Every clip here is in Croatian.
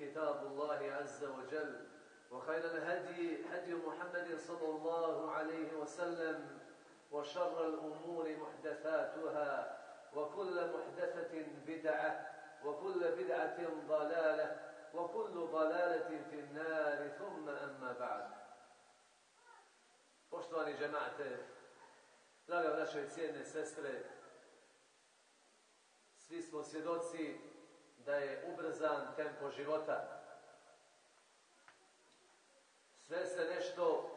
كتاب الله عز وجل. وخير الهدي هدي محمد صلى الله عليه وسلم وشر الأمور محدثاتها وكل محدثة بدعة وكل بدعة ضلالة وكل ضلالة في النار. ثم أما بعد. Poštovani džemate, draga naše i cijene sestre, svi smo svjedoci da je ubrzan tempo života. Sve se nešto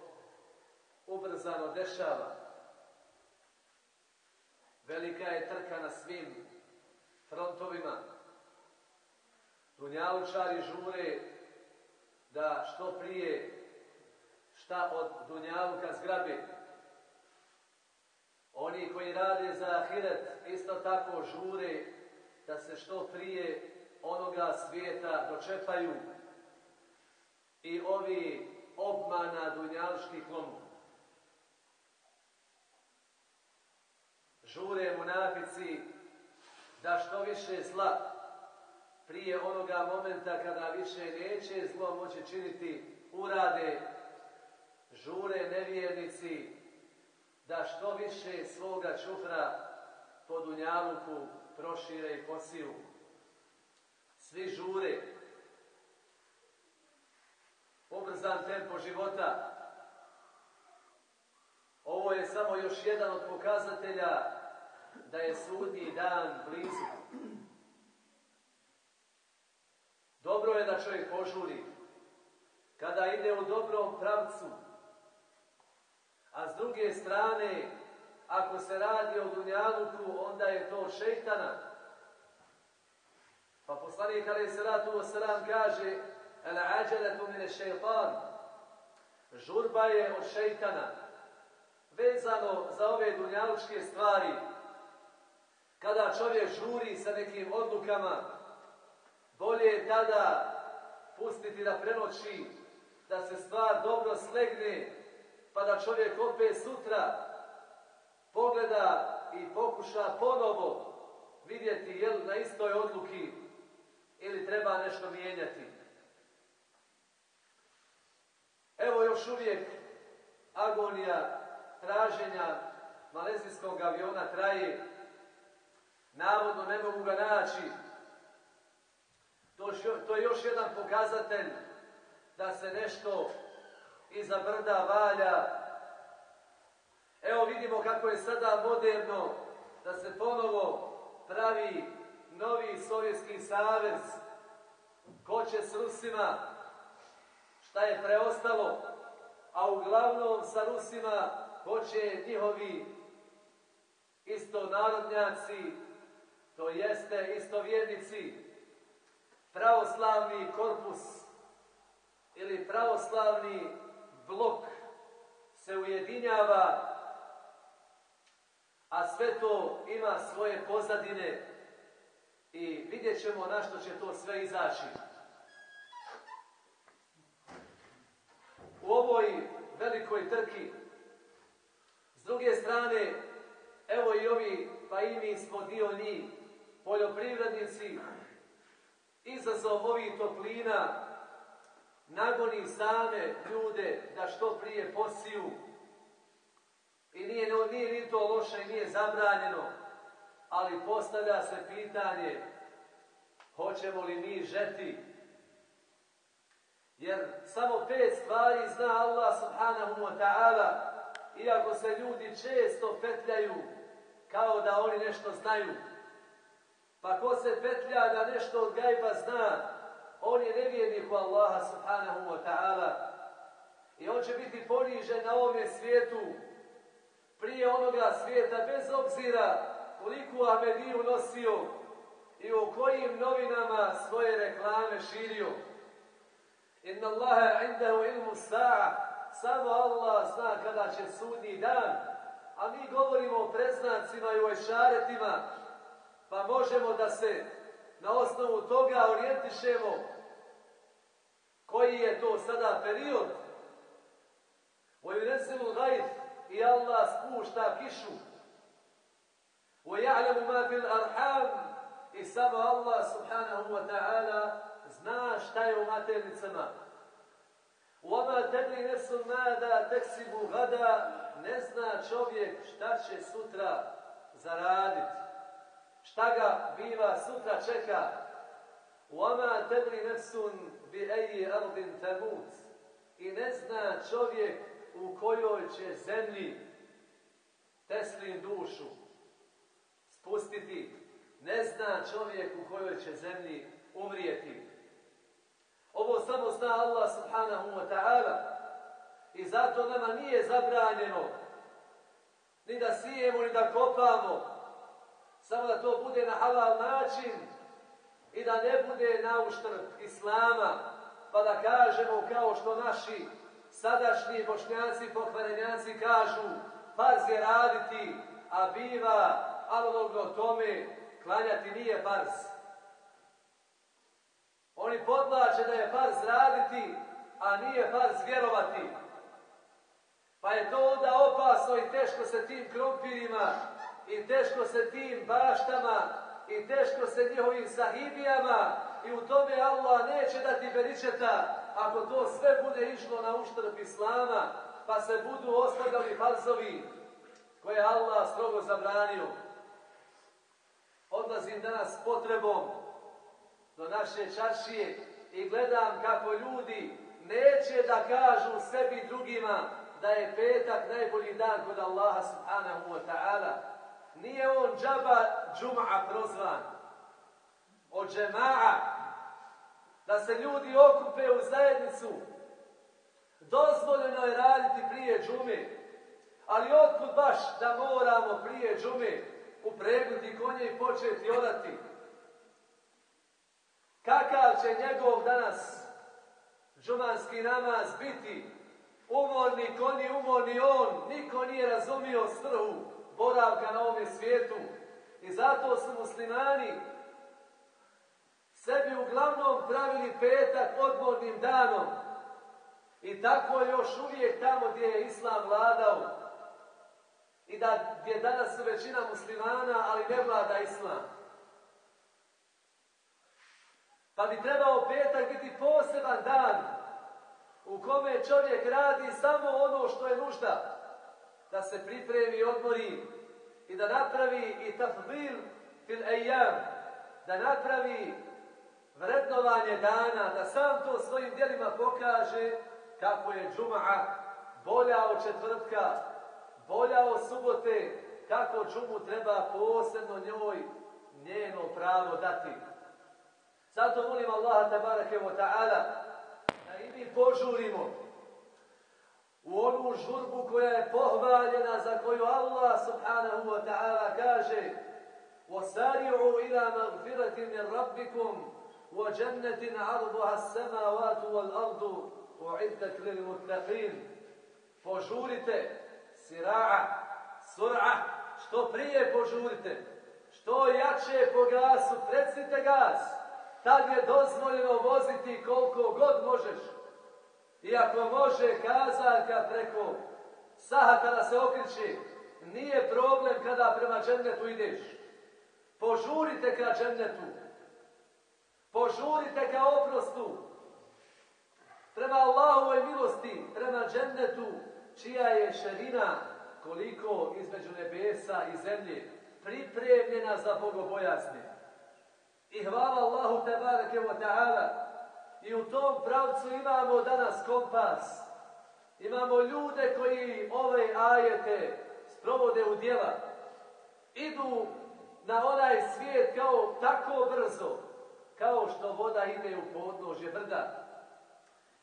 ubrzano dešava. Velika je trka na svim frontovima. Dunjalučari žure da što prije šta od Dunjaluka zgrabi. Oni koji rade za ahiret isto tako žure da se što prije onoga svijeta dočepaju i ovi obmana dunjaluških lomu. Žure munafici da što više zla prije onoga momenta kada više neće zlo moći činiti urade žure nevjernici da što više svoga čufra po Dunjaluku prošire i posiju. Svi žure. Ubrzan tempo života. Ovo je samo još jedan od pokazatelja da je sudnji dan blizu. Dobro je da čovjek požuri. Kada ide u dobrom pravcu, a s druge strane, ako se radi o Dunjaluku, onda je to šeitana. Pa poslanik alaih salatu wasalam kaže Ala ađaletu mine šeitan. Žurba je od šeitana. Vezano za ove dunjalučke stvari, kada čovjek žuri sa nekim odlukama, bolje je tada pustiti da prenoći, da se stvar dobro slegne, pa da čovjek opet sutra pogleda i pokuša ponovo vidjeti je na istoj odluki ili treba nešto mijenjati. Evo još uvijek agonija traženja malezijskog aviona traje. Navodno ne mogu ga naći. To, je još jedan pokazatelj da se nešto iza brda valja. Evo vidimo kako je sada moderno da se ponovo pravi novi Sovjetski savez. Ko će s Rusima? Šta je preostalo? A uglavnom sa Rusima hoće njihovi isto narodnjaci, to jeste istovjednici, pravoslavni korpus ili pravoslavni blok se ujedinjava, a sve to ima svoje pozadine i vidjet ćemo na što će to sve izaći. U ovoj velikoj trki, s druge strane, evo i ovi, pa i mi smo dio njih, poljoprivrednici, izazov ovih toplina nagoni same ljude da što prije posiju. I nije, nije ni to loše, nije zabranjeno, ali postavlja se pitanje hoćemo li mi žeti. Jer samo pet stvari zna Allah subhanahu wa ta'ala, iako se ljudi često petljaju kao da oni nešto znaju. Pa ko se petlja da nešto od gajba zna, on je nevjernik u Allaha subhanahu wa ta'ala. I on će biti ponižen na ovome svijetu, prije onoga svijeta, bez obzira koliku Ahmediju nosio i u kojim novinama svoje reklame širio. Inna Allahe indahu ilmu sa'a, samo Allah zna kada će sudi dan, a mi govorimo o preznacima i o ešaretima, pa možemo da se na osnovu toga orijentišemo koji je to sada period. Vojunesilu gajf i Allah spušta kišu وَيَعْلَمُ مَا فِي الْأَرْحَامِ i samo Allah subhanahu wa ta'ala zna šta je u maternicama. وَمَا تَدْرِ نَفْسُ مَادَا تَكْسِبُ غَدَا ne zna čovjek šta će sutra zaraditi. Šta ga biva sutra čeka? وَمَا تَدْرِ نَفْسٌ بِأَيِّ أَرْضٍ تَمُوتِ I ne zna čovjek u kojoj će zemlji Teslin dušu spustiti. Ne zna čovjek u kojoj će zemlji umrijeti. Ovo samo zna Allah subhanahu wa ta'ala. I zato nama nije zabranjeno ni da sijemo, ni da kopamo, samo da to bude na halal način i da ne bude na uštrb Islama, pa da kažemo kao što naši sadašnji bošnjaci, pokvarenjaci kažu, je raditi, a biva analogno tome klanjati nije farz. Oni podlače da je farz raditi, a nije farz vjerovati. Pa je to onda opasno i teško se tim krompirima i teško se tim baštama i teško se njihovim sahibijama i u tome Allah neće dati beričeta ako to sve bude išlo na uštrb Islama pa se budu ostavljali falzovi koje Allah strogo zabranio. Odlazim danas s potrebom do naše čaršije i gledam kako ljudi neće da kažu sebi drugima da je petak najbolji dan kod Allaha subhanahu wa ta'ala. Nije on džaba džum'a prozvan. Od džema'a. Da se ljudi okupe u zajednicu. Dozvoljeno je raditi prije džume. Ali otkud baš da moramo prije džume upregnuti konje i početi odati? Kakav će njegov danas džumanski namaz biti? Umorni konji, umorni on. Niko nije razumio svrhu boravka na ovome svijetu. I zato su muslimani sebi uglavnom pravili petak odmornim danom. I tako još uvijek tamo gdje je Islam vladao. Da gdje danas su većina muslimana, ali ne vlada Islam. Pa bi trebao petak biti poseban dan u kome čovjek radi samo ono što je nužda da se pripremi, odmori i da napravi i tafdil fil ejam, da napravi vrednovanje dana, da sam to svojim djelima pokaže kako je džuma'a bolja od četvrtka, bolja od subote, kako džumu treba posebno njoj njeno pravo dati. Zato molim Allaha tabarake wa ta'ala da i mi požurimo u onu žurbu koja je pohvaljena za koju Allah subhanahu wa ta'ala kaže وَسَارِعُوا إِلَى مَغْفِرَةٍ مِنْ رَبِّكُمْ وَجَنَّةٍ عَرْضُهَا السَّمَاوَاتُ وَالْأَرْضُ أُعِدَّتْ لِلْمُتَّقِينَ Požurite, sira'a, sur'a, što prije požurite, što To jače po gasu, predsite gas. Tad je dozvoljeno voziti koliko god možeš. I ako može kazaljka preko saha kada se okriči, nije problem kada prema džennetu ideš. Požurite ka džennetu. Požurite ka oprostu. Prema Allahovoj milosti, prema džennetu, čija je šerina koliko između nebesa i zemlje pripremljena za bogobojasne. I hvala Allahu tebareke wa ta'ala. I u tom pravcu imamo danas kompas. Imamo ljude koji ove ajete sprovode u djela. Idu na onaj svijet kao tako brzo, kao što voda ide u podnožje brda.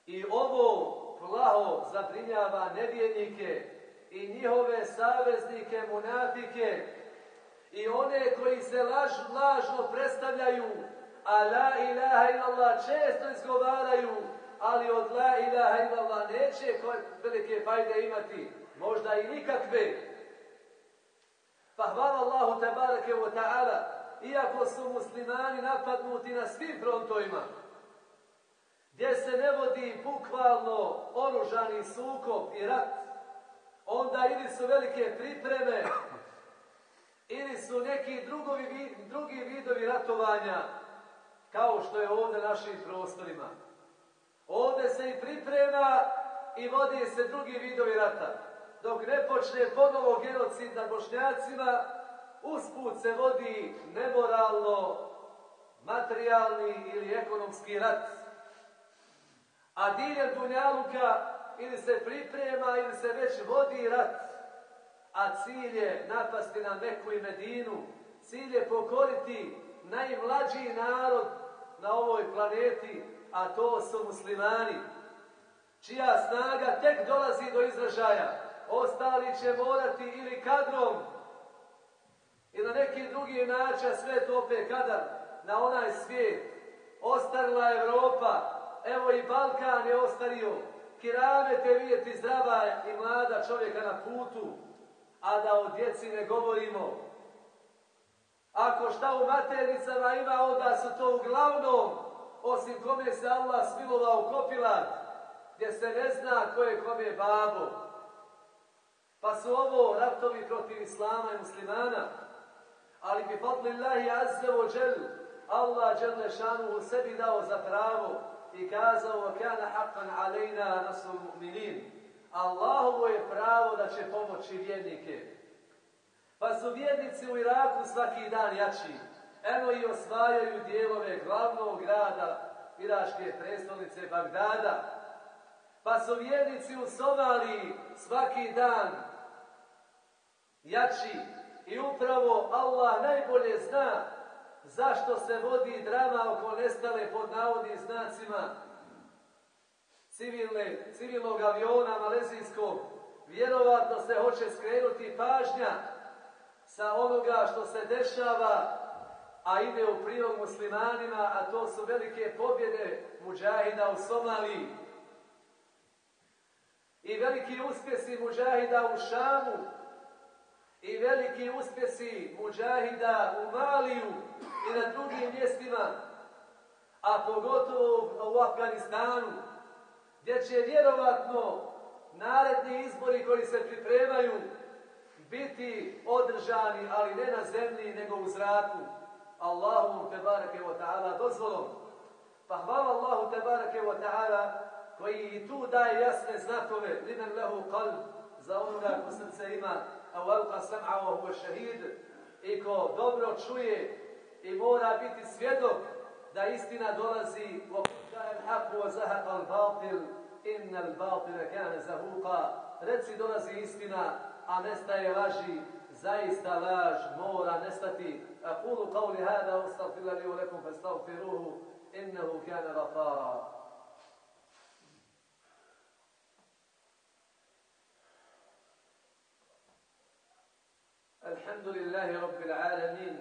I ovo plaho zabrinjava nevjernike i njihove saveznike, munafike i one koji se laž, lažno predstavljaju, a la ilaha illallah često izgovaraju, ali od la ilaha illallah neće velike fajde imati, možda i nikakve. Pa hvala Allahu tabarake wa ta'ala, iako su muslimani napadnuti na svim frontovima, gdje se ne vodi bukvalno oružani sukob i rat, onda ili su velike pripreme, ili su neki drugovi, drugi vidovi ratovanja, kao što je ovdje našim prostorima. Ovdje se i priprema i vodi se drugi vidovi rata. Dok ne počne ponovo genocid nad bošnjacima, usput se vodi nemoralno, materijalni ili ekonomski rat. A diljem Dunjaluka ili se priprema ili se već vodi rat, a cilj je napasti na Meku i Medinu, cilj je pokoriti najmlađi narod na ovoj planeti, a to su muslimani, čija snaga tek dolazi do izražaja. Ostali će morati ili kadrom, ili na neki drugi način, sve to opet kadar, na onaj svijet. Ostarila Evropa, evo i Balkan je ostario, kiramete vidjeti zdrava i mlada čovjeka na putu, a da o djeci ne govorimo. Ako šta u maternicama ima, onda su to uglavnom, osim kome se Allah smilovao kopilat, gdje se ne zna ko je kome babo. Pa su ovo ratovi protiv Islama i muslimana, ali bi fadlillahi azze o Allah dželle u sebi dao za pravo i kazao kana haqqan alejna nasul mu'minin. Allahovo je pravo da će pomoći vjernike. Pa su vjernici u Iraku svaki dan jači. Eno i osvajaju dijelove glavnog grada Iraške prestolnice Bagdada. Pa su vjernici u Somaliji svaki dan jači. I upravo Allah najbolje zna zašto se vodi drama oko nestale pod navodnim znacima civilne, civilnog aviona malezijskog. Vjerovatno se hoće skrenuti pažnja sa onoga što se dešava, a ide u prilog muslimanima, a to su velike pobjede muđahida u Somaliji. I veliki uspjesi muđahida u Šamu, i veliki uspjesi muđahida u Maliju i na drugim mjestima, a pogotovo u Afganistanu, gdje će vjerovatno naredni izbori koji se pripremaju biti održani, ali ne na zemlji, nego u zraku. Allahu te barake wa ta'ala dozvolom. Pa hvala Allahu te barake wa ta'ala koji i tu daje jasne znakove. Limen lehu qalb za onoga ko srce ima. A u alqa sam'a wa huwa šahid. I ko dobro čuje i mora biti svjedok da istina dolazi. وَقُلْتَ الْحَقُ وَزَهَقَ الْبَاطِلِ إِنَّ الْبَاطِلَ كَانَ زَهُوقًا Reci dolazi istina, a nestaje laži, zaista laž mora nestati. أقول قولي هذا واستغفر لي ولكم فاستغفروه إنه كان غفارا الحمد لله رب العالمين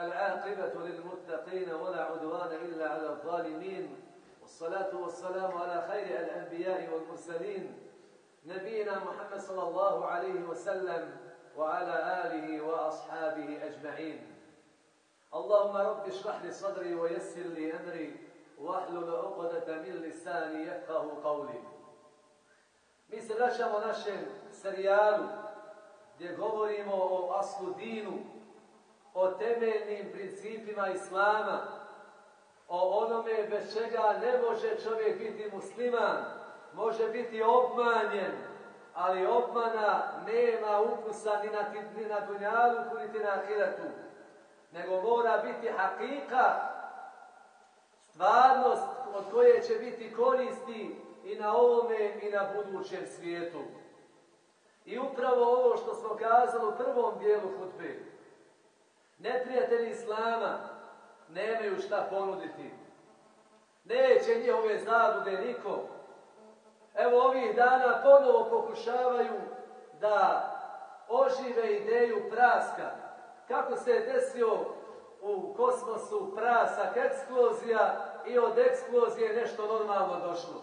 العاقبة للمتقين ولا عدوان إلا على الظالمين. والصلاة والسلام على خير الأنبياء والمرسلين نبينا محمد صلى الله عليه وسلم وعلى آله وأصحابه أجمعين. اللهم رب اشرح لي صدري ويسر لي أمري واحلل عقدة من لساني يفقه قولي. Mi se vraćamo našem serijalu gdje govorimo o aslu dinu, o temeljnim principima Islama, o onome bez čega ne može čovjek biti musliman, može biti obmanjen, ali obmana nema ukusa ni na, ni na dunjalu, niti na ahiretu, nego mora biti hakika, stvarnost od koje će biti koristi i na ovome i na budućem svijetu. I upravo ovo što smo kazali u prvom dijelu hutbe, neprijatelji Islama nemaju šta ponuditi. Neće njihove zabude niko. Evo ovih dana ponovo pokušavaju da ožive ideju praska. Kako se je desio u kosmosu prasak, eksplozija i od eksplozije nešto normalno došlo.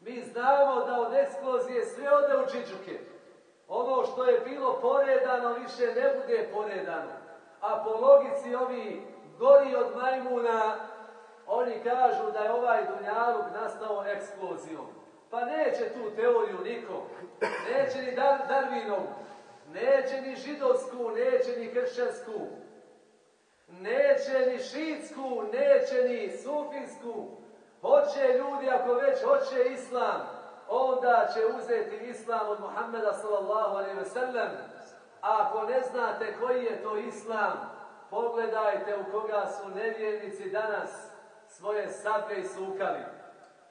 Mi znamo da od eksplozije sve ode u čičuke. Ono što je bilo poredano više ne bude poredano. A po logici ovi gori od majmuna, oni kažu da je ovaj dunjaluk nastao eksplozijom. Pa neće tu teoriju niko. Neće ni Dar Darwinovu. Neće ni židovsku, neće ni kršćansku. Neće ni šitsku, neće ni sufijsku. Hoće ljudi, ako već hoće islam, onda će uzeti islam od Muhammeda sallallahu alaihi ve. A ako ne znate koji je to islam, pogledajte u koga su nevjernici danas svoje sablje isukali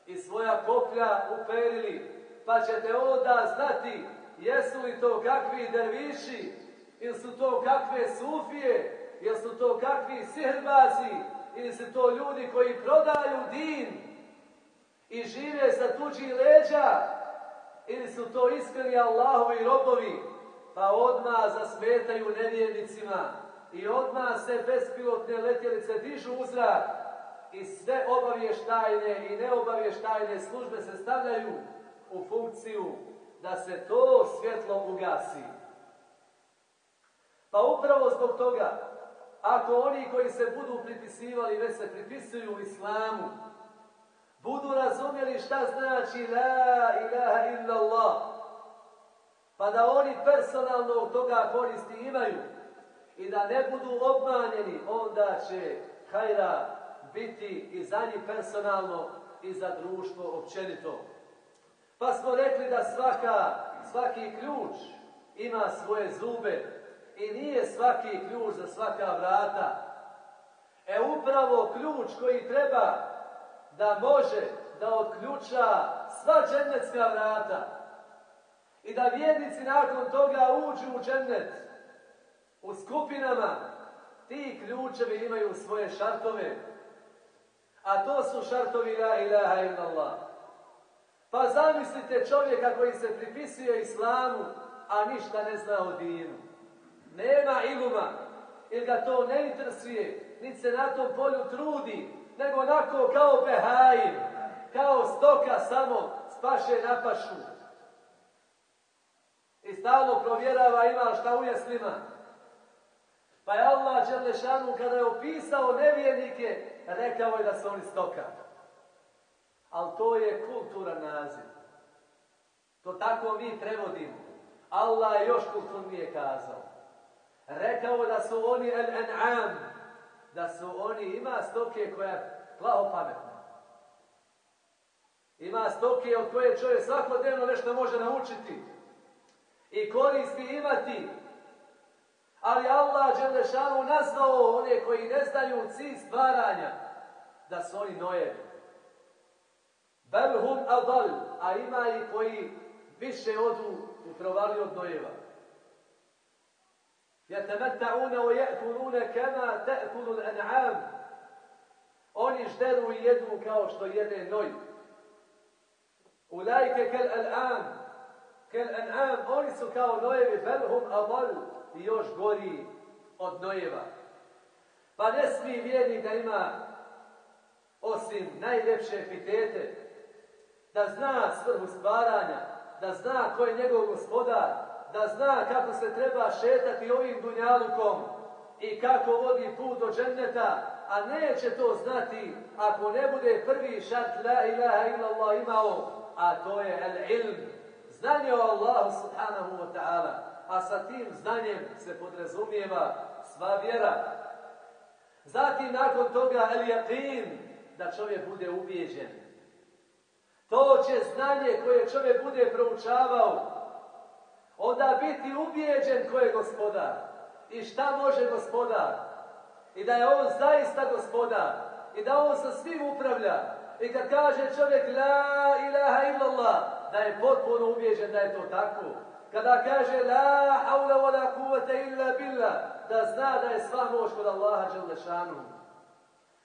i svoja koplja uperili, pa ćete onda znati jesu li to kakvi derviši, ili su to kakve sufije, ili su to kakvi sihrbazi, ili su to ljudi koji prodaju din i žive sa tuđi leđa, ili su to iskreni Allahovi robovi, pa odmah zasmetaju nevjernicima i odmah se bespilotne letjelice dižu u zrak i sve obavještajne i neobavještajne službe se stavljaju u funkciju da se to svjetlo ugasi. Pa upravo zbog toga, ako oni koji se budu pripisivali, već se pripisuju islamu, budu razumjeli šta znači la ilaha illallah, pa da oni personalno od toga koristi imaju i da ne budu obmanjeni, onda će hajra biti i za njih personalno i za društvo općenito. Pa smo rekli da svaka, svaki ključ ima svoje zube i nije svaki ključ za svaka vrata. E upravo ključ koji treba da može da otključa sva džennetska vrata i da vjernici nakon toga uđu u džennet u skupinama, ti ključevi imaju svoje šartove, a to su šartovi la ilaha illallah. Pa zamislite čovjeka koji se pripisuje islamu, a ništa ne zna o dinu. Nema iluma, jer ga to ne interesuje, niti se na tom polju trudi, nego onako kao behajim, kao stoka samo spaše na pašu. Stalno provjerava ima šta u jeslima. Pa je Allah Đelešanu kada je opisao nevjernike, rekao je da su oni stoka. Ali to je kulturan naziv. To tako mi prevodimo. Allah je još kulturnije kazao. Rekao da su oni el-en'am, da su oni, ima stoke koja je plaho pametna. Ima stoke od koje čovjek svakodnevno nešto može naučiti i koristi imati. Ali Allah Đelešanu nazvao one koji ne znaju cilj stvaranja, da su oni nojevi. Belhum adal, a ima i koji više odu u provali od nojeva. Jatemeta'una o je'kulune kema. Oni žderu i jedu kao što jede noj. Ulajke kel al'am kel an'am, oni su kao nojevi, belhum adal, i još gori od nojeva. Pa ne smije vjernik da ima osim najljepše epitete, da zna svrhu stvaranja, da zna ko je njegov gospodar, da zna kako se treba šetati ovim dunjalukom i kako vodi put do dženneta, a neće to znati ako ne bude prvi šart la ilaha illallah imao, a to je el ilm, znanje o Allahu subhanahu wa ta'ala, a sa tim znanjem se podrazumijeva sva vjera. Zatim nakon toga el yaqin, da čovjek bude ubijeđen. To će znanje koje čovjek bude proučavao, onda biti ubijeđen ko je gospodar i šta može gospodar i da je on zaista gospodar i da on sa svim upravlja i kad kaže čovjek la ilaha illallah da je potpuno ubijeđen da je to tako. Kada kaže la haula wa la kuvata illa billah da zna da je sva moć kod Allaha Đalešanu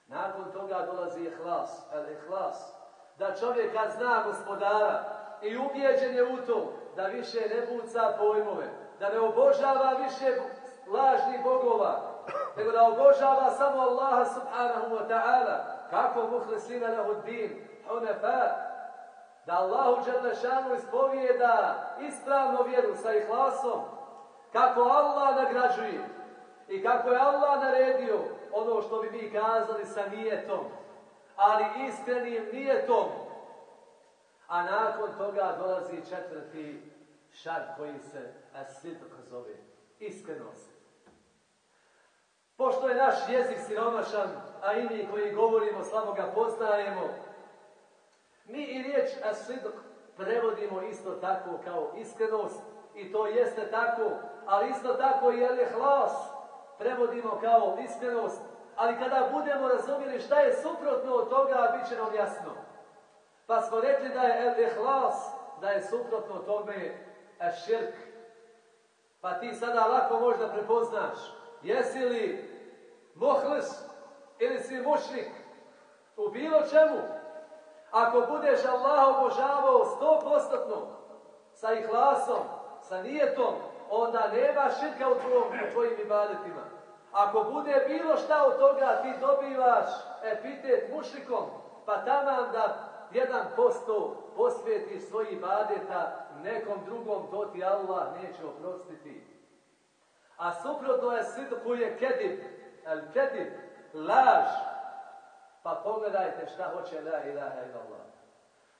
nakon toga dolazi ihlas el ihlas da čovjek zna gospodara. I ubijeđen je u to da više ne buca pojmove, da ne obožava više lažnih bogova, nego da obožava samo Allaha subhanahu wa ta'ala, kako muhlisina lahu din, hunefa, da Allahu Đelešanu ispovijeda ispravno vjeru sa ihlasom, kako Allah nagrađuje i kako je Allah naredio ono što bi mi kazali sa nijetom, ali iskrenim nijetom, a nakon toga dolazi četvrti šart koji se asidq zove. Iskrenost. Pošto je naš jezik siromašan, a i mi koji govorimo slabo ga poznajemo, mi i riječ asidq prevodimo isto tako kao iskrenost i to jeste tako, ali isto tako i je hlas prevodimo kao iskrenost, ali kada budemo razumjeli šta je suprotno od toga, bit će nam jasno. Pa smo rekli da je el ihlas, da je suprotno tome širk. Pa ti sada lako možda prepoznaš, jesi li muhlis ili si mušnik u bilo čemu. Ako budeš Allah obožavao sto postotno, sa ihlasom, sa nijetom, onda nema širka u, u tvojim ibadetima. Ako bude bilo šta od toga, ti dobivaš epitet mušnikom, pa tamo da jedan posto posvijetiš svojih badeta nekom drugom, to ti Allah neće oprostiti. A suprotno je sidku je kedib, el kedib, laž. Pa pogledajte šta hoće la ilaha illallah.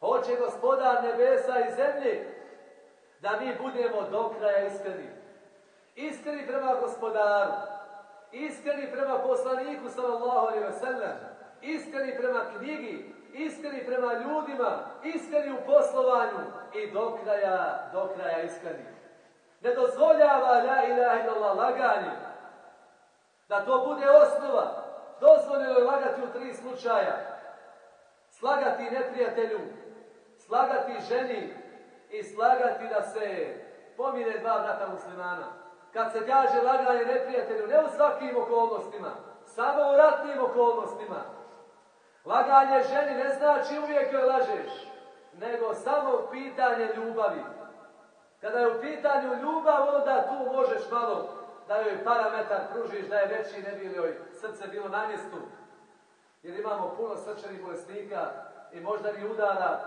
Hoće gospodar nebesa i zemlje da mi budemo do kraja iskreni. Iskreni prema gospodaru, iskreni prema poslaniku sallallahu alaihi ve sellem, iskreni prema knjigi, iskreni prema ljudima, iskreni u poslovanju i do kraja, do kraja iskreni. Ne dozvoljava la ilaha illallah laganje. Da to bude osnova. Dozvoljeno je lagati u tri slučaja. Slagati neprijatelju, slagati ženi i slagati da se pomire dva brata muslimana. Kad se kaže laganje neprijatelju, ne u svakim okolnostima, samo u ratnim okolnostima. Laganje ženi ne znači uvijek joj lažeš, nego samo pitanje ljubavi. Kada je u pitanju ljubav, onda tu možeš malo da joj parametar pružiš da je veći, ne bi joj srce bilo na mjestu. Jer imamo puno srčanih bolesnika i možda ni udara,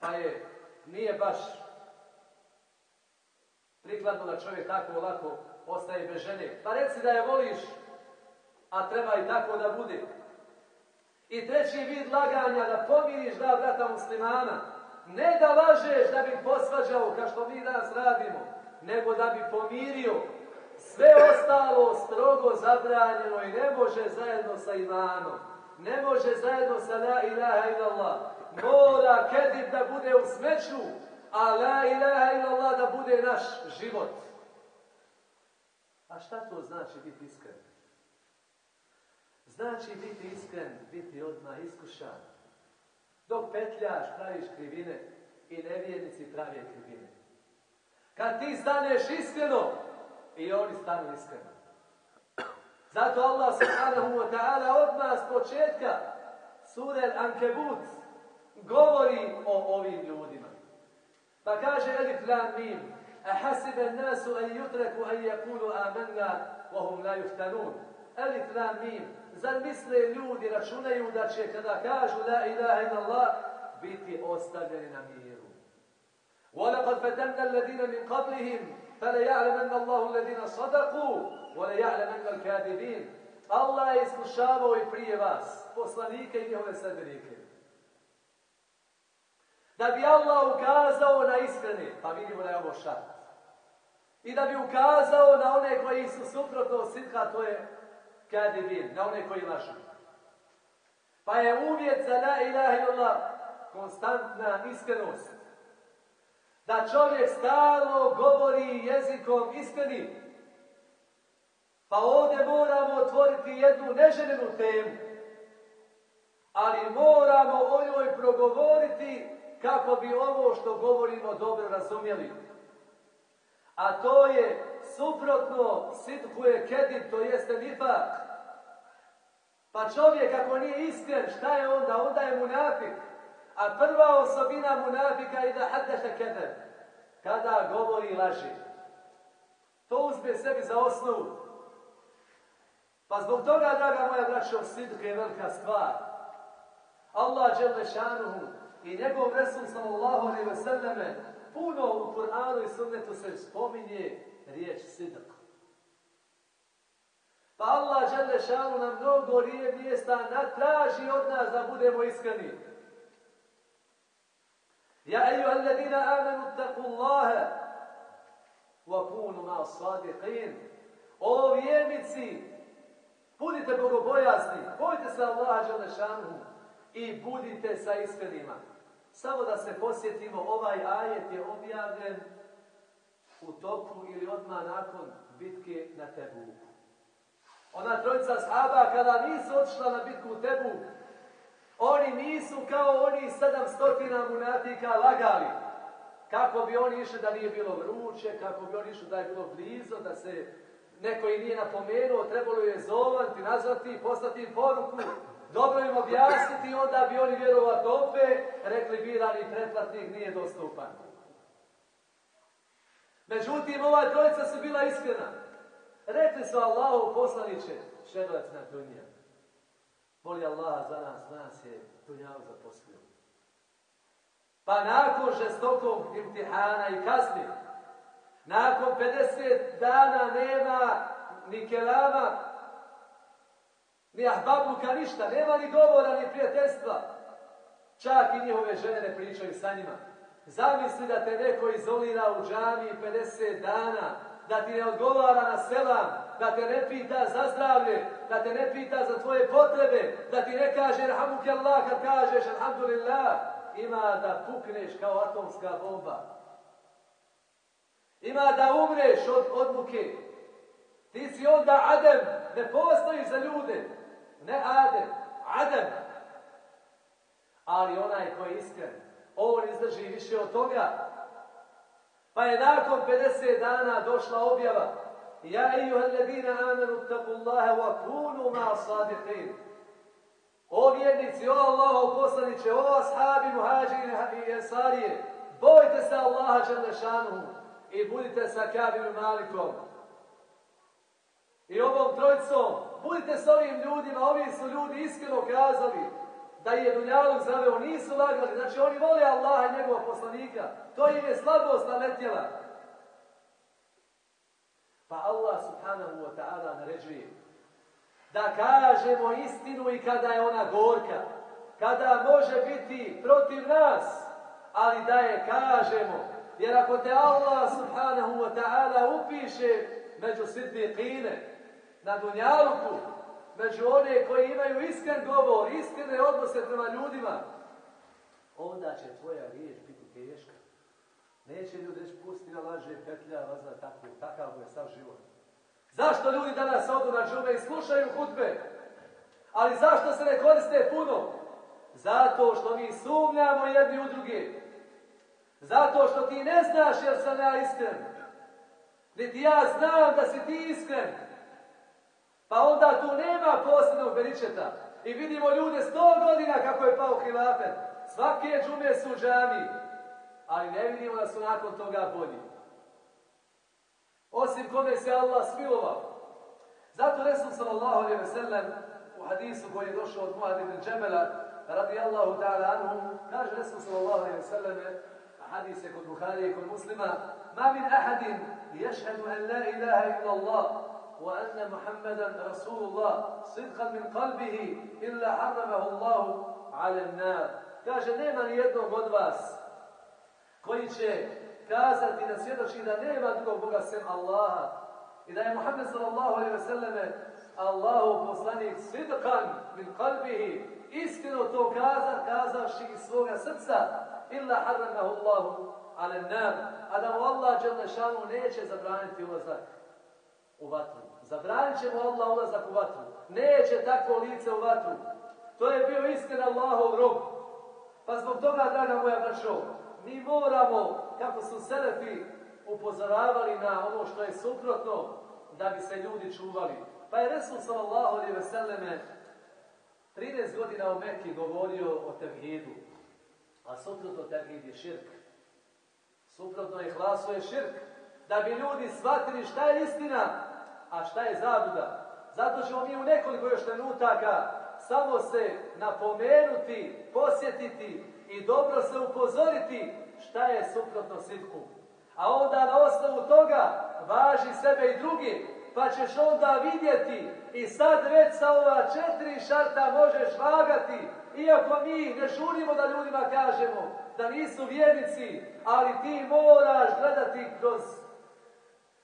pa je, nije baš prikladno da čovjek tako lako ostaje bez žene. Pa reci da je voliš, a treba i tako da bude. I treći vid laganja, da pomiriš dva brata muslimana. Ne da lažeš da bi posvađao, kao što mi danas radimo, nego da bi pomirio. Sve ostalo strogo zabranjeno i ne može zajedno sa imanom. Ne može zajedno sa la ilaha illallah. Mora kedib da bude u smeću, a la ilaha illallah da bude naš život. A šta to znači biti iskren? Znači biti iskren, biti odmah iskušan. Dok petljaš, praviš krivine i nevjernici pravi krivine. Kad ti staneš iskreno, i oni stanu iskreno. Zato Allah subhanahu wa ta'ala odmah s početka sure Ankebut govori o ovim ljudima. Pa kaže Elif Lam Mim أحسب الناس أن يتركوا أن يقولوا آمنا وهم لا يفتنون Elif Lam Mim Zar misle ljudi, računaju da će kada kažu la ilaha illallah biti ostavljeni na miru? وَلَقَدْ فَتَنَّ الَّذِينَ مِنْ قَبْلِهِمْ فَلَيَعْلَمَنَّ اللَّهُ الَّذِينَ صَدَقُوا وَلَيَعْلَمَنَّ الْكَاذِبِينَ Allah je iskušavao i prije vas, poslanike i njihove sredbenike. Da bi Allah ukazao na iskrene, pa vidimo da je ovo šart. I da bi ukazao na one koji su suprotno sitka, to je kadibin, na one koji lažu. Pa je uvjet za la ilaha illallah konstantna iskrenost. Da čovjek stalno govori jezikom iskrenim. Pa ovdje moramo otvoriti jednu neželjenu temu. Ali moramo o njoj progovoriti kako bi ovo što govorimo dobro razumjeli. A to je suprotno sitkuje kedim, to jeste nifak. Pa čovjek ako nije iskren, šta je onda? Onda je munafik. A prva osobina munafika je da haddeša kedem. Kada govori laži. To uzme sebi za osnovu. Pa zbog toga, draga moja braćo, sidk je velika stvar. Allah šanuhu i njegov Resul sallallahu alaihi ve selleme puno u Kur'anu i sunnetu se spominje riječ sidk. Pa Allah šanu na mnogo mjesta natraži od nas da budemo iskreni. Ejuha alladina amanu taku Allahe wa kunu ma sadiqin. O vjernici, budite bogobojazni, bojte se Allaha šanu i budite sa iskrenima. Samo da se posjetimo, ovaj ajet je objavljen u toku ili odmah nakon bitke na Tebuku. Ona trojica sahaba kada nisu odšla na bitku u Tebuk, oni nisu kao oni sedam stotina munatika lagali. Kako bi oni išli da nije bilo vruće, kako bi oni išli da je bilo blizo, da se neko i nije napomenuo, trebalo je zovati, nazvati, poslati im poruku dobro im objasniti, onda bi oni vjerovatno opet rekli birani pretplatnik nije dostupan. Međutim, ova trojica su bila iskrena. Rekli su Allahu poslaniće, šedovac na dunja. Voli Allah za nas, nas je dunjavu zaposlio. Pa nakon žestokog imtihana i kazni, nakon 50 dana nema ni kelama, ni ahbabluka ništa, nema ni govora, ni prijateljstva. Čak i njihove žene ne pričaju sa njima. Zamisli da te neko izolira u džami 50 dana, da ti ne odgovara na selam, da te ne pita za zdravlje, da te ne pita za tvoje potrebe, da ti ne kaže Rahamuke Allah kad kažeš Alhamdulillah, ima da pukneš kao atomska bomba. Ima da umreš od, od muke. Ti si onda Adem, ne postoji za ljude. Ne Adem, Adem. Ali onaj koji je iskren, on izdrži više od toga. Pa je nakon 50 dana došla objava. Ejuha alladina amanu taku Allahe wa kunu ma sadiqin. O vjernici, o Allaho poslaniće, o ashabi, muhađiri i ensarije, bojte se Allaha Đalešanuhu i budite sa Kabim Malikom. I ovom trojicom budite s ovim ljudima, ovi su ljudi iskreno kazali da je Dunjaluk zaveo, nisu lagali, znači oni vole Allaha i njegova poslanika, to im je slabost naletjela. Pa Allah subhanahu wa ta'ala naređuje da kažemo istinu i kada je ona gorka, kada može biti protiv nas, ali da je kažemo, jer ako te Allah subhanahu wa ta'ala upiše među siddiqine, na Dunjaluku, među one koji imaju iskren govor, iskrene odnose prema ljudima, onda će tvoja riječ biti teška. Neće ljudi reći laže, petlja, vazna, tako, takav je sav život. Zašto ljudi danas odu na džume i slušaju hutbe? Ali zašto se ne koriste puno? Zato što mi sumnjamo jedni u druge. Zato što ti ne znaš jer sam ja iskren. Niti ja znam da si ti iskren. Pa onda tu nema posebnog beričeta. I vidimo ljude sto godina kako je pao hilafet. Svake džume su džami. Ali ne vidimo da su nakon toga bolji. Osim kome se Allah smilovao. Zato Resul sallallahu alaihi ve sellem u hadisu koji je došao od Muad ibn Džemela radijallahu ta'ala anhu kaže Resul sallallahu alaihi ve selleme hadis je kod Buharije i kod muslima, ma min ahadin ješhedu an la ilaha illa Allah, وأن محمدا رسول الله صدقا من قلبه إلا حرمه الله على النار Kaže, nema ni jednog od vas koji će kazati da svjedoči da nema drugog Boga sem Allaha i da je Muhammed sallallahu alaihi ve selleme Allahu poslanik sidqan min kalbihi istino to kaza, kazaši iz svoga srca illa harramahu Allahu ala nar a da mu Allah neće zabraniti ulazak u vatru. Zabranit će mu Allah ulazak u vatru. Neće takvo lice u vatru. To je bio iskren Allahov rob. Pa zbog toga, draga moja braćo, mi moramo, kako su Selefi upozoravali na ono što je suprotno, da bi se ljudi čuvali. Pa je Resul sallallahu alaihi ve selleme 13 godina u Mekki govorio o tevhidu. A suprotno tevhid je širk. Suprotno je hlasu je širk. Da bi ljudi shvatili šta je istina, a šta je zabluda. Zato ćemo mi u nekoliko još trenutaka samo se napomenuti, posjetiti i dobro se upozoriti šta je suprotno sitku. A onda na osnovu toga važi sebe i drugi, pa ćeš onda vidjeti i sad već sa ova četiri šarta možeš vagati, iako mi ne žurimo da ljudima kažemo da nisu vjernici, ali ti moraš gledati kroz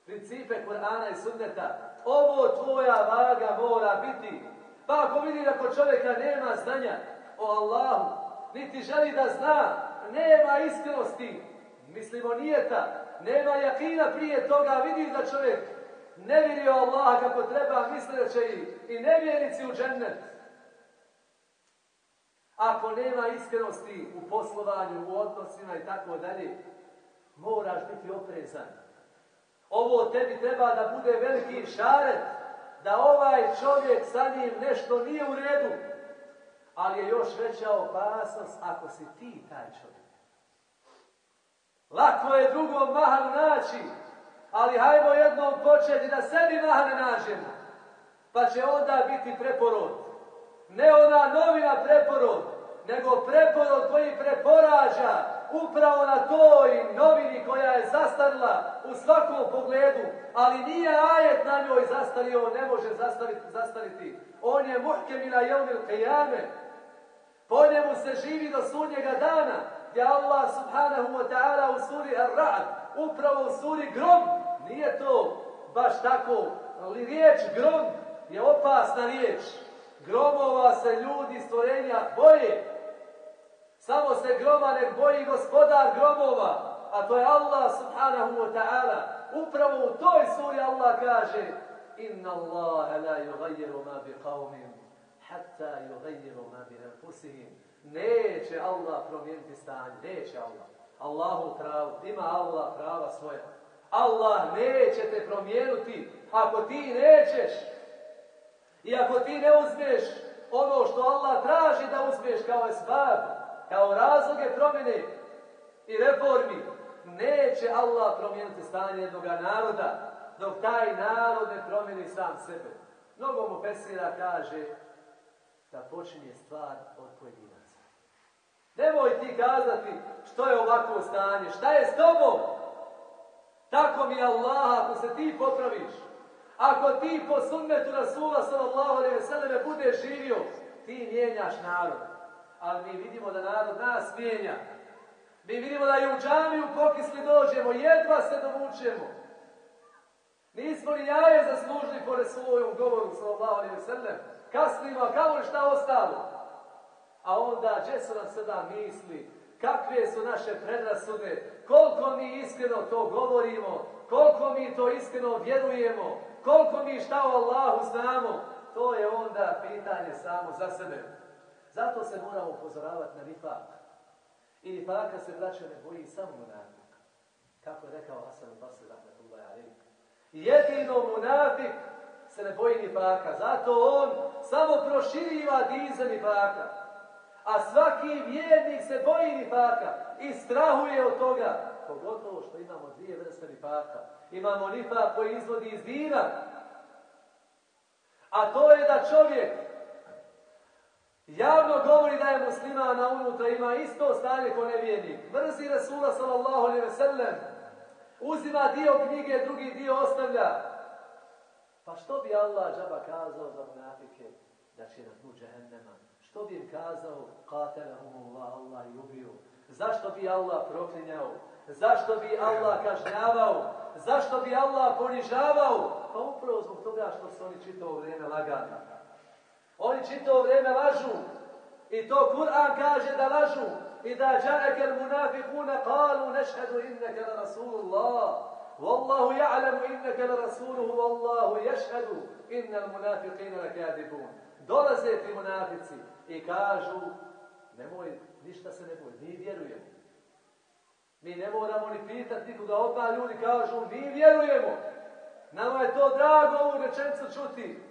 principe Kur'ana i sunneta. Ovo tvoja vaga mora biti. Pa ako vidi da kod čovjeka nema znanja o Allahu, niti želi da zna, nema iskrenosti, mislimo nijeta, nema jakina prije toga, vidi da čovjek ne vidi Allaha kako treba, misli da će i, i nevjernici u džennet. Ako nema iskrenosti u poslovanju, u odnosima i tako dalje, moraš biti oprezan. Ovo tebi treba da bude veliki šaret, da ovaj čovjek sa njim nešto nije u redu, ali je još veća opasnost ako si ti taj čovjek. Lako je drugom mahanu naći, ali hajmo jednom početi da sebi mahane nađemo, pa će onda biti preporod. Ne ona novina preporod, nego preporod koji preporađa upravo na toj novini koja je zastarila u svakom pogledu, ali nije ajet na njoj zastario, ne može zastariti. On je muhkem ila jelmil qiyame. Po njemu se živi do sudnjega dana, gdje Allah subhanahu wa ta'ala u suri Ar-Ra'd, upravo u suri Grom, nije to baš tako, ali riječ Grom je opasna riječ. Gromova se ljudi stvorenja boje, samo se groma ne boji gospodar gromova, a to je Allah subhanahu wa ta'ala. Upravo u toj suri Allah kaže La yugayyiru ma bi qavmin hatta yugayyiru ma bi anfusihim. Neće Allah promijeniti stanje, neće Allah. Allahu pravu, ima Allah prava svoja. Allah neće te promijenuti ako ti nećeš. I ako ti ne uzmeš ono što Allah traži da uzmeš kao esbab, kao razloge promjene i reformi, neće Allah promijeniti stanje jednog naroda, dok taj narod ne promijeni sam sebe. Mnogo mu Pesira kaže da počinje stvar od pojedinaca. Nemoj ti kazati što je ovako stanje, šta je s tobom? Tako mi Allah, ako se ti popraviš, ako ti po sunnetu Rasula sallallahu alaihi ve budeš živio, ti mijenjaš narod ali mi vidimo da narod nas mijenja. Mi vidimo da i u džamiju pokisli dođemo, jedva se dovučemo. Nismo li jaje zaslužili pored svojom govoru, sallallahu alaihi sallam. Kasnimo, a kao li šta ostalo? A onda, gdje su nam sada misli? Kakve su naše predrasude? Koliko mi iskreno to govorimo? Koliko mi to iskreno vjerujemo? Koliko mi šta o Allahu znamo? To je onda pitanje samo za sebe. Zato se moramo upozoravati na nifak. I nifaka se braća ne boji samo munafik. Kako je rekao Hasan al-Basri, rahmatullahi Jedino munafik se ne boji nifaka. Zato on samo proširiva dize nifaka. A svaki vjernik se boji nifaka i strahuje od toga. Pogotovo što imamo dvije vrste nifaka. Imamo nifak koji izvodi iz dina. A to je da čovjek Javno govori da je musliman, a unutra ima isto stanje ko nevjernik. Mrzi Rasula sallallahu alaihi ve sellem. Uzima dio knjige, drugi dio ostavlja. Pa što bi Allah džaba kazao za munafike da će na dnu džehennema? Što bi im kazao Allah, Allah i ubio? Zašto bi Allah proklinjao? Zašto bi Allah kažnjavao? Zašto bi Allah ponižavao? Pa upravo zbog toga što su oni čitavo vrijeme lagali. Oni čitavo vrijeme lažu. I to Kur'an kaže da lažu. Džaneke munafikuna kalu nešhedu inneke la Rasulullah. Wallahu ja'lamu inneke la Rasuluhu wallahu ješhedu innal munafiqina lakadibun. Dolaze ti munafici i kažu nemoj, ništa se ne boj, mi vjerujemo. Mi ne moramo ni pitati nikoga, odmah ljudi kažu mi vjerujemo. Nama je to drago ovu rečenicu čuti.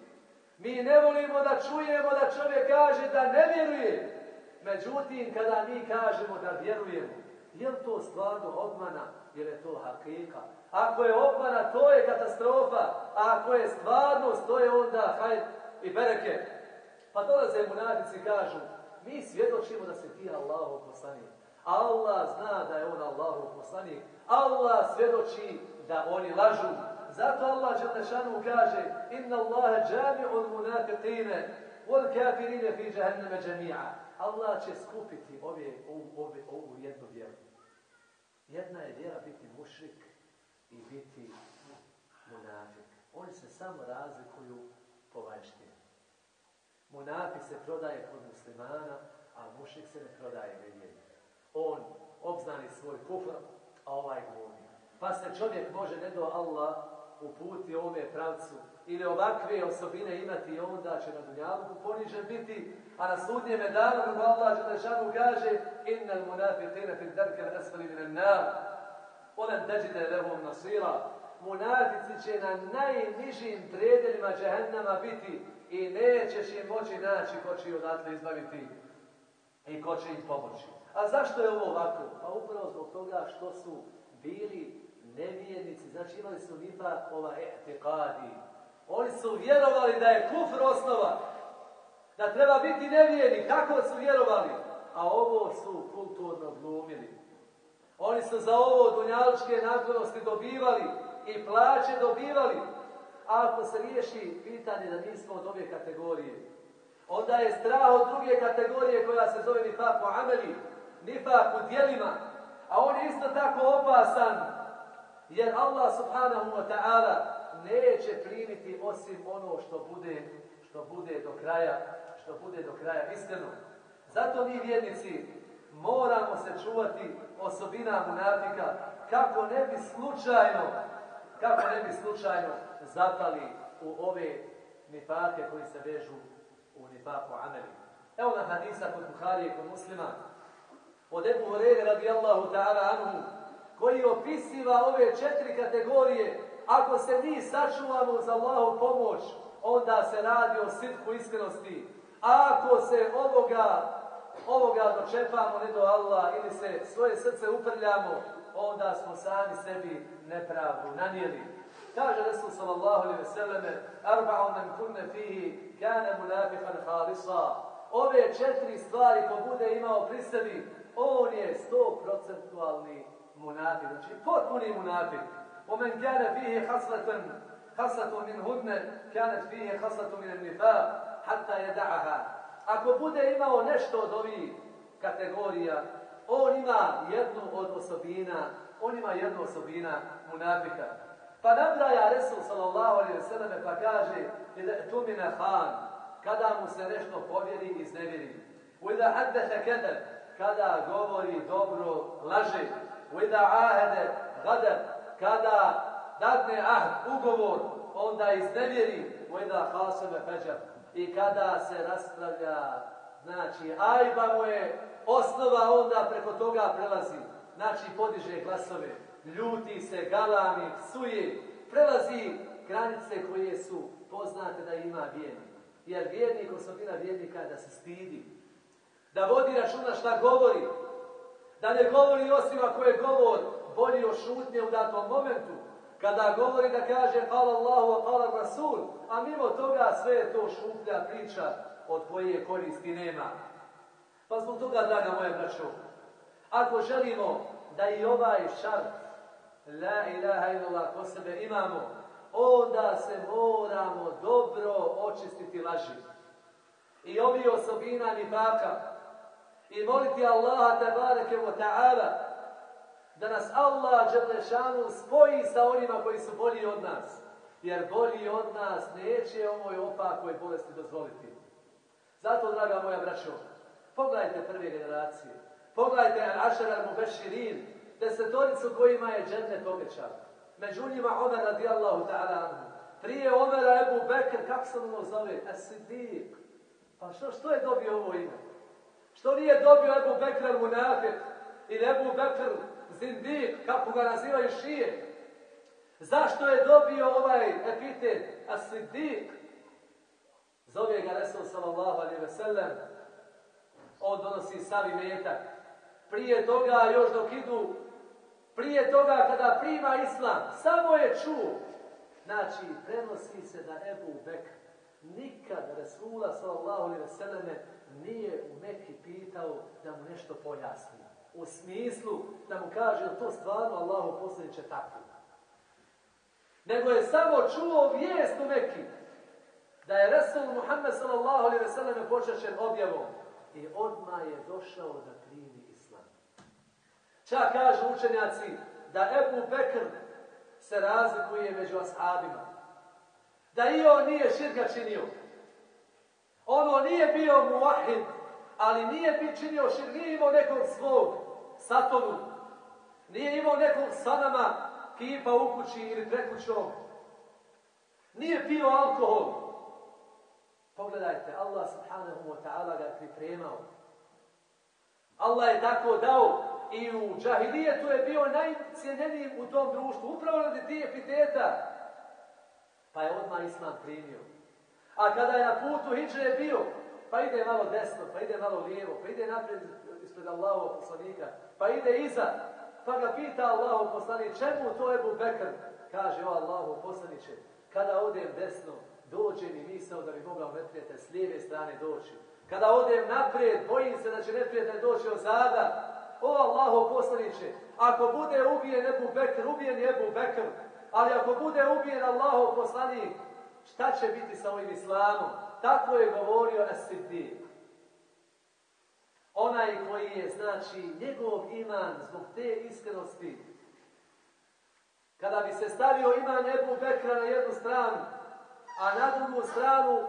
Mi ne volimo da čujemo da čovjek kaže da ne vjeruje. Međutim, kada mi kažemo da vjerujemo, je li to stvarno obmana ili je to hakika? Ako je obmana, to je katastrofa. A ako je stvarnost, to je onda haj i bereke. Pa dolaze munadici i kažu, mi svjedočimo da se ti Allahov poslanik. Allah zna da je on Allahov poslanik. Allah svjedoči da oni lažu. Zato Allah Đelešanu kaže Inna Allahe džami'un munafiqine wal kafirine fi jahannama džami'a. Allah će skupiti ove, ovu, ovu jednu vjeru. Jedna je vjera biti mušrik i biti munafik. Oni se samo razlikuju po vanjštini. Munafik se prodaje kod muslimana, a mušrik se ne prodaje nevjernik. On obznani svoj kufr, a ovaj glumi. Pa se čovjek može, ne do Allah, uputi ovome pravcu ili ovakve osobine imati onda će na dunjavu ponižen biti, a na sudnjeme danu kako Allah Đelešanu kaže innal munafiqina fi darke asfali min nar olan teđide lehum nasira munafici će na najnižim predelima džehennama biti i nećeš im moći naći ko će odatle izbaviti i ko će im pomoći. A zašto je ovo ovako? Pa upravo zbog toga što su bili nevjernici, znači imali su nipa ova etikadi. Oni su vjerovali da je kufr osnova, da treba biti nevjerni. Kako su vjerovali? A ovo su kulturno glumili. Oni su za ovo dunjaličke naklonosti dobivali i plaće dobivali. A ako se riješi pitanje da nismo od ove kategorije, onda je strah od druge kategorije koja se zove nifak u ameli, nifak u dijelima, a on je isto tako opasan jer Allah subhanahu wa ta'ala neće primiti osim ono što bude, što bude do kraja, što bude do kraja istinu. Zato mi vjernici moramo se čuvati osobina munafika kako ne bi slučajno kako ne bi slučajno zapali u ove nifake koji se vežu u nifaku ameli. Evo na hadisa kod Buharije i kod muslima. Od Ebu Horeire radijallahu ta'ala anhu koji opisiva ove četiri kategorije. Ako se mi sačuvamo za Allahu pomoć, onda se radi o sitku iskrenosti. A ako se ovoga, ovoga dočepamo ne do Allah ili se svoje srce uprljamo, onda smo sami sebi nepravdu nanijeli. Kaže Resul sallallahu alaihi ve selleme Arba'un men kunne fihi kane munafiqan halisa. Ove četiri stvari ko bude imao pri sebi, on je sto procentualni munafik, znači potpuni munafik. ومن كان فيه خصلة خصلة منهن كانت فيه خصلة من النفاق حتى يدعها. Ako bude imao nešto od ovih kategorija, on ima jednu od osobina, on ima jednu osobina munafika. Pa nabraja Resul sallallahu alaihi wa sallam pa kaže tumina khan, kada mu se nešto povjeri i iznevjeri. Uida haddete kedeb, kada govori dobro, laže. Uida ahede, gader, kada dadne ahd, ugovor, onda iznevjeri. Uida haseme feđar. I kada se raspravlja, znači, ajba mu je osnova, onda preko toga prelazi. Znači, podiže glasove, ljuti se, galami, psuje, prelazi granice koje su poznate da ima vjernik. Jer vjernik, osobina vjernika je da se stidi, da vodi računa šta govori, da ne govori osim ako je govor bolji od šutnje u datom momentu, kada govori da kaže hvala Allahu hvala Rasul, a mimo toga sve je to šuplja priča od koje koristi nema. Pa zbog toga, draga moja braćo, ako želimo da i ovaj šart, la ilaha illallah, ko sebe imamo, onda se moramo dobro očistiti laži. I ovi osobina nifaka. I moliti Allaha tabareke wa ta'ala da nas Allah Đerlešanu spoji sa onima koji su bolji od nas. Jer bolji od nas neće ovoj opakoj bolesti dozvoliti. Zato, draga moja braćo, pogledajte prve generacije. Pogledajte Ašar al-Mubeširin, desetoricu kojima je džennet obećan. Među njima Omer radijallahu ta'ala. Prije Omera Ebu Bekr, kako se ono zove? As-Siddiq. Pa što, što je dobio ovo ime? Što nije dobio Ebu Bekr al-Munafik ili Ebu Bekr Zindiq, kako ga nazivaju šije? Zašto je dobio ovaj epitet As-Siddiq? Zove ga Resul sallallahu alaihi ve sellem. On donosi savi metak. Prije toga, još dok idu, prije toga kada prima islam, samo je čuo. Znači, prenosi se da Ebu Bekr nikad Resula sallallahu alaihi ve selleme nije u neki pitao da mu nešto pojasni. U smislu da mu kaže to stvarno Allahu posljedniče tako. Nego je samo čuo vijest u Mekki da je Resul Muhammed sallallahu alaihi ve selleme počešen objavom i odmah je došao da primi islam. Čak kažu učenjaci da Ebu Bekr se razlikuje među ashabima. Da i on nije širka činio. Ono nije bio muahid, ali nije činio širka, nije imao nekog svog satonu. Nije imao nekog sanama kipa u kući ili prekućom. Nije pio alkohol. Pogledajte, Allah subhanahu wa ta'ala ga pripremao. Allah je tako dao i u džahilijetu je bio najcijenjeniji u tom društvu, upravo radi tih epiteta. Pa je odmah Islam primio. A kada je na putu Hidže bio, pa ide malo desno, pa ide malo lijevo, pa ide naprijed ispred Allahovog poslanika, pa ide iza, pa ga pita Allahov poslanik, čemu to Ebu Bekr? Kaže, o Allahov poslaniće, kada odem desno, dođe mi misao da bi mogao neprijatelj s lijeve strane doći. Kada odem naprijed, bojim se da će neprijatelj doći od zada. O Allaho poslaniće, ako bude ubijen Ebu Bekr, ubijen je Ebu Bekr. Ali ako bude ubijen Allahov poslanik, šta će biti sa ovim islamom? Tako je govorio As-Siddiq. Onaj koji je, znači, njegov iman zbog te iskrenosti. Kada bi se stavio iman Ebu Bekra na jednu stranu, a na drugu stranu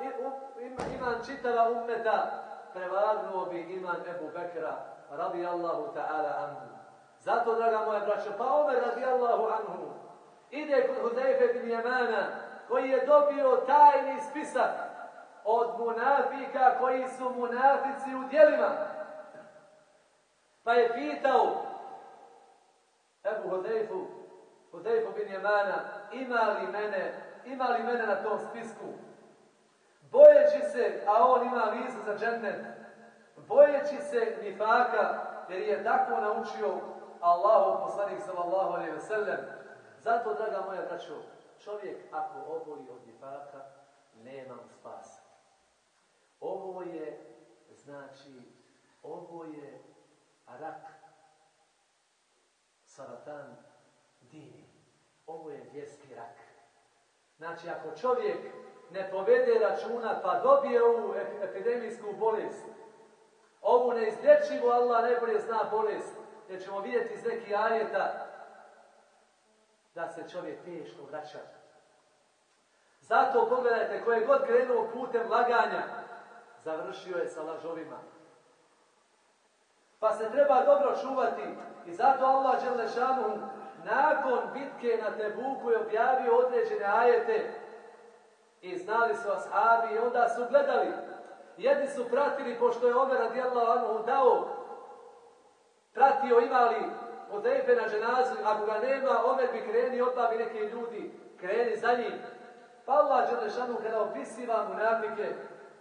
iman čitava ummeta, prevagnuo bi iman Ebu Bekra, radi Allahu ta'ala anhu. Zato, draga moja braća, pa Omer radi Allahu anhu, ide kod Hudejfe bin Jemana, koji je dobio tajni spisak od munafika koji su munafici u dijelima. Pa je pitao Ebu Hudejfu, Hudejfu bin Jemana, ima li mene, ima li mene na tom spisku? Bojeći se, a on ima vizu za džennet, bojeći se nifaka, jer je tako naučio Allahu poslanik sallallahu alaihi ve sellem. Zato, draga moja braćo, čovjek ako oboli od nifaka, nema mu spasa. Ovo je, znači, ovo je rak, saratan dini. Ovo je vjerski rak. Znači, ako čovjek ne povede računa pa dobije ovu epidemijsku bolest, ovu neizlječivu Allah najbolje zna bolest, jer ćemo vidjeti iz nekih ajeta da se čovjek teško vraća. Zato pogledajte, ko je god krenuo putem laganja, završio je sa lažovima. Pa se treba dobro čuvati i zato Allah Đelešanu nakon bitke na Tebuku je objavio određene ajete i znali su ashabi i onda su gledali. Jedni su pratili, pošto je Omer radijallahu anhu dao, pratio imali od Efe na ženazu, ako ga nema, Omer bi kreni, odmah bi neki ljudi kreni za njim. Pa Allah Đelešanu kada opisiva munafike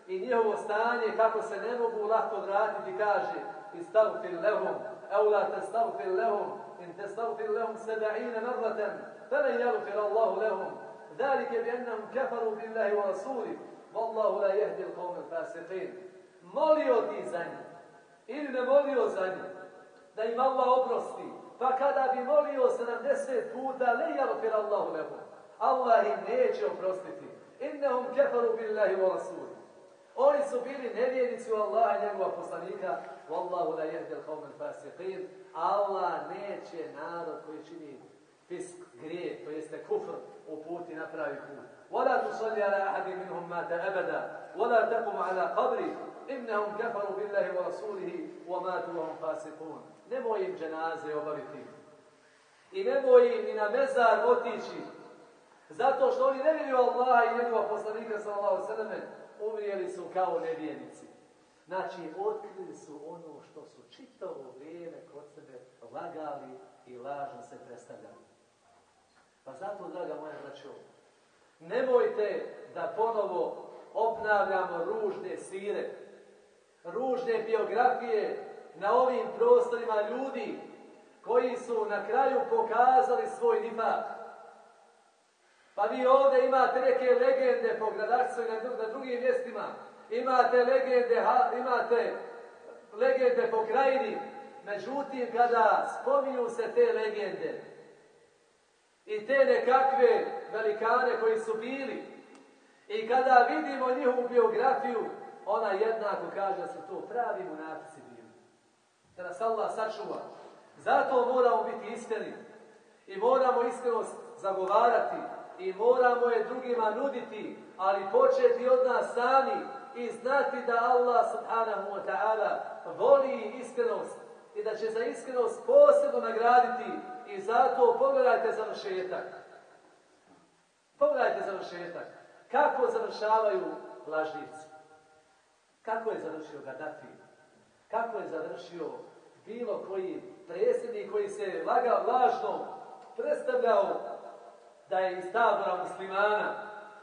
i njihovo stanje, kako se ne mogu lako vratiti, kaže istagfir lehum, evo la testagfir lehum, in testagfir lehum seba'ine marraten, felen jagfir Allahu lehum. ذلك بأنهم كفروا بالله ورسوله Wallahu la jehdi l'qawme fasiqin. Molio ti za njih. Ili ne molio za njih. Da im Allah oprosti. Pa kada bi molio 70 puta, ne jalfir Allahu lehu. Allah im neće oprostiti. Innehum kefaru billahi wa rasuli. Oni su bili nevjernici u Allaha i njegova poslanika. Wallahu la jehdi l'qawme fasiqin. Allah neće narod koji čini fisk, grije, to jeste kufr, uputi na pravi put. ولا تصلي على أحد منهم مات أبدا ولا تقم على قبري إنهم كفروا بالله ورسوله وماتوا وهم فاسقون nemoj im dženaze obaviti. I nemoj im ni na mezar otići. Zato što oni ne vjeruju Allaha i njegova poslanika sallallahu sallam umrijeli su kao nevijenici znači otkrili su ono što su čitavo vrijeme kod sebe lagali i lažno se predstavljali. Pa zato draga moja braćo Nemojte da ponovo obnavljamo ružne sire, ružne biografije na ovim prostorima ljudi koji su na kraju pokazali svoj nifak. Pa vi ovdje imate neke legende po Gradarcu i na, drugim mjestima. Imate legende, imate legende po krajini. Međutim, kada spominju se te legende, i te nekakve velikane koji su bili. I kada vidimo njihovu biografiju, ona jednako kaže da su to pravi munafici. Da nas Allah sačuva. Zato moramo biti iskreni. I moramo iskrenost zagovarati. I moramo je drugima nuditi. Ali početi od nas sami. I znati da Allah subhanahu wa ta'ala voli iskrenost. I da će za iskrenost posebno nagraditi i zato pogledajte završetak. Pogledajte završetak. Kako završavaju lažnici? Kako je završio Gaddafi? Kako je završio bilo koji predsjednik koji se lagao lažno predstavljao da je iz tabora muslimana.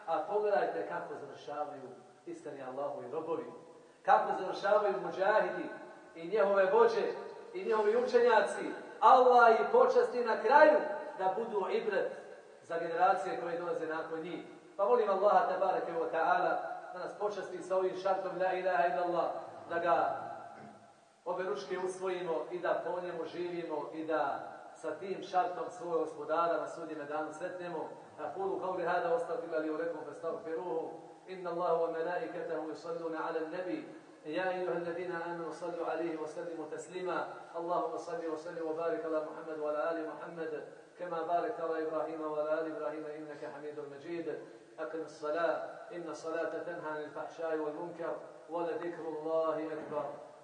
A pogledajte kako završavaju iskreni Allahovi robovi. Kako završavaju muđahidi i njehove vođe i njihovi učenjaci Allah i počasti na kraju da budu ibret za generacije koje dolaze nakon njih. Pa molim Allaha tabaraka wa ta'ala da nas počasti sa ovim šartom la ilaha illallah, da ga ove ručke usvojimo i da po njemu živimo i da sa tim šartom svoj gospodara na sudnjeme danu sretnemo. أقول قولي هذا واستغفر لي ولكم فاستغفروه إن الله وملائكته يصلون على النبي يا أيها الذين آمنوا صلوا عليه وسلموا تسليما اللهم صل وسلم وبارك على محمد وعلى آل محمد كما باركت على إبراهيم وعلى آل إبراهيم إنك حميد مجيد أقم الصلاة إن الصلاة تنهى عن الفحشاء والمنكر ولذكر الله أكبر